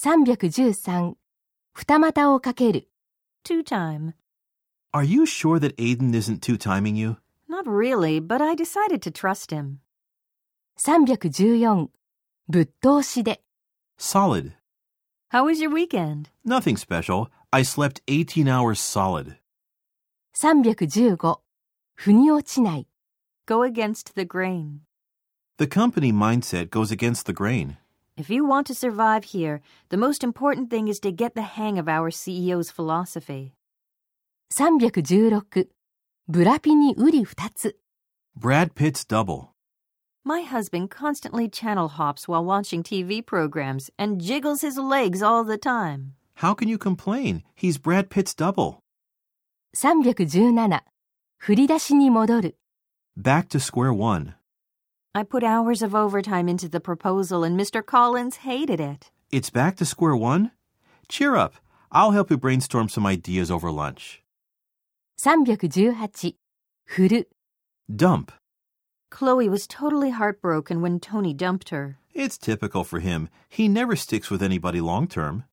313二股をかける Two time. Are you sure that Aiden isn't two timing you? Not really, but I decided to trust him. 314ぶっ通しで Solid. How was your weekend? Nothing special. I slept 18 hours solid. 315腑に落ちない Go against the grain. The company mindset goes against the grain. If you want to survive here, the most important thing is to get the hang of our CEO's philosophy. 316ブラピにウリ二つ Brad Pitt's double. My husband constantly channel hops while watching TV programs and jiggles his legs all the time. How can you complain? He's Brad Pitt's double. 317振り出しに戻る Back to square one. I put hours of overtime into the proposal and Mr. Collins hated it. It's back to square one? Cheer up. I'll help you brainstorm some ideas over lunch. 318振る Dump. Chloe was totally heartbroken when Tony dumped her. It's typical for him. He never sticks with anybody long term.